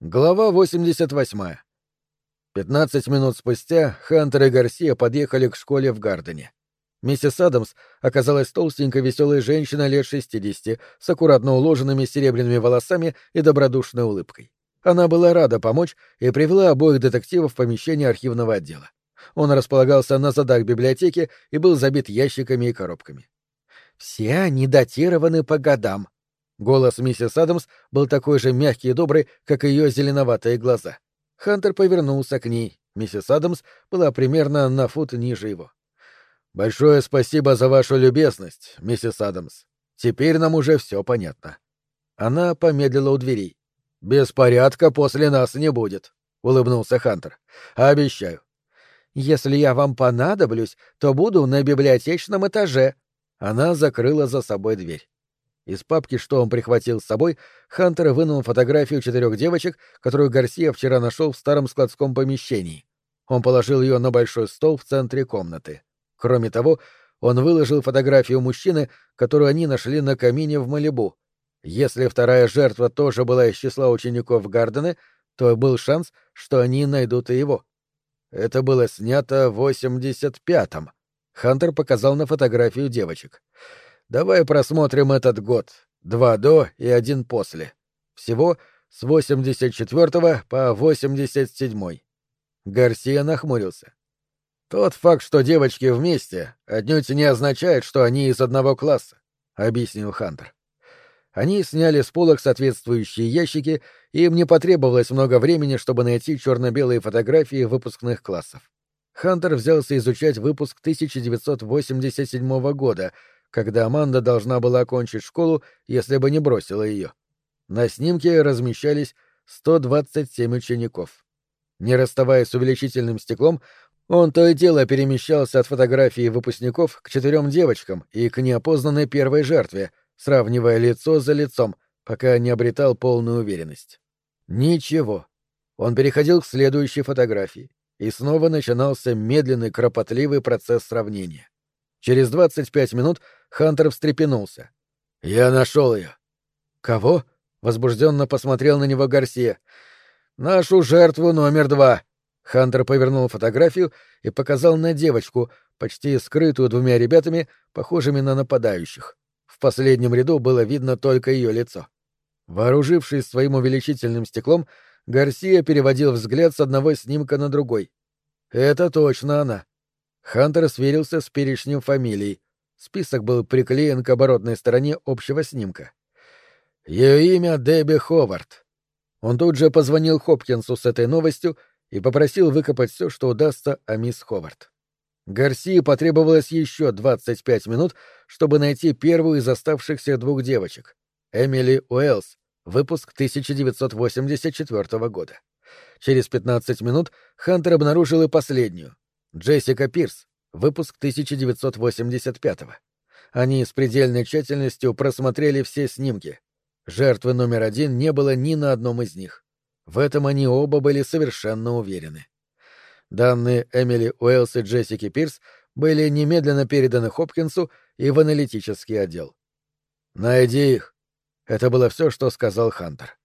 Глава 88. Пятнадцать минут спустя Хантер и Гарсия подъехали к школе в Гардене. Миссис Адамс оказалась толстенькой веселой женщиной лет шестидесяти, с аккуратно уложенными серебряными волосами и добродушной улыбкой. Она была рада помочь и привела обоих детективов в помещение архивного отдела. Он располагался на задах библиотеки и был забит ящиками и коробками. «Все они датированы по годам», Голос миссис Адамс был такой же мягкий и добрый, как ее зеленоватые глаза. Хантер повернулся к ней. Миссис Адамс была примерно на фут ниже его. «Большое спасибо за вашу любезность, миссис Адамс. Теперь нам уже все понятно». Она помедлила у дверей. «Беспорядка после нас не будет», — улыбнулся Хантер. «Обещаю». «Если я вам понадоблюсь, то буду на библиотечном этаже». Она закрыла за собой дверь. Из папки, что он прихватил с собой, Хантер вынул фотографию четырех девочек, которую Гарсия вчера нашел в старом складском помещении. Он положил ее на большой стол в центре комнаты. Кроме того, он выложил фотографию мужчины, которую они нашли на камине в Малибу. Если вторая жертва тоже была из числа учеников Гардена, то был шанс, что они найдут и его. Это было снято в 85-м. Хантер показал на фотографию девочек. Давай просмотрим этот год. Два до и один после. Всего с 84 по 87. Гарсия нахмурился. Тот факт, что девочки вместе, отнюдь не означает, что они из одного класса, объяснил Хантер. Они сняли с полок соответствующие ящики, и им не потребовалось много времени, чтобы найти черно-белые фотографии выпускных классов. Хантер взялся изучать выпуск 1987 года, когда Аманда должна была окончить школу, если бы не бросила ее. На снимке размещались 127 учеников. Не расставаясь с увеличительным стеклом, он то и дело перемещался от фотографии выпускников к четырем девочкам и к неопознанной первой жертве, сравнивая лицо за лицом, пока не обретал полную уверенность. Ничего. Он переходил к следующей фотографии, и снова начинался медленный, кропотливый процесс сравнения. Через 25 минут Хантер встрепенулся. «Я нашел ее». «Кого?» — возбужденно посмотрел на него Гарсия. «Нашу жертву номер два». Хантер повернул фотографию и показал на девочку, почти скрытую двумя ребятами, похожими на нападающих. В последнем ряду было видно только ее лицо. Вооружившись своим увеличительным стеклом, Гарсия переводил взгляд с одного снимка на другой. «Это точно она». Хантер сверился с перечнем фамилий. Список был приклеен к оборотной стороне общего снимка. Ее имя Дебби Ховард. Он тут же позвонил Хопкинсу с этой новостью и попросил выкопать все, что удастся о мисс Ховард. Гарсии потребовалось еще 25 минут, чтобы найти первую из оставшихся двух девочек — Эмили Уэллс, выпуск 1984 года. Через 15 минут Хантер обнаружил и последнюю — Джессика Пирс, выпуск 1985 -го. Они с предельной тщательностью просмотрели все снимки. Жертвы номер один не было ни на одном из них. В этом они оба были совершенно уверены. Данные Эмили Уэллс и Джессики Пирс были немедленно переданы Хопкинсу и в аналитический отдел. «Найди их». Это было все, что сказал Хантер.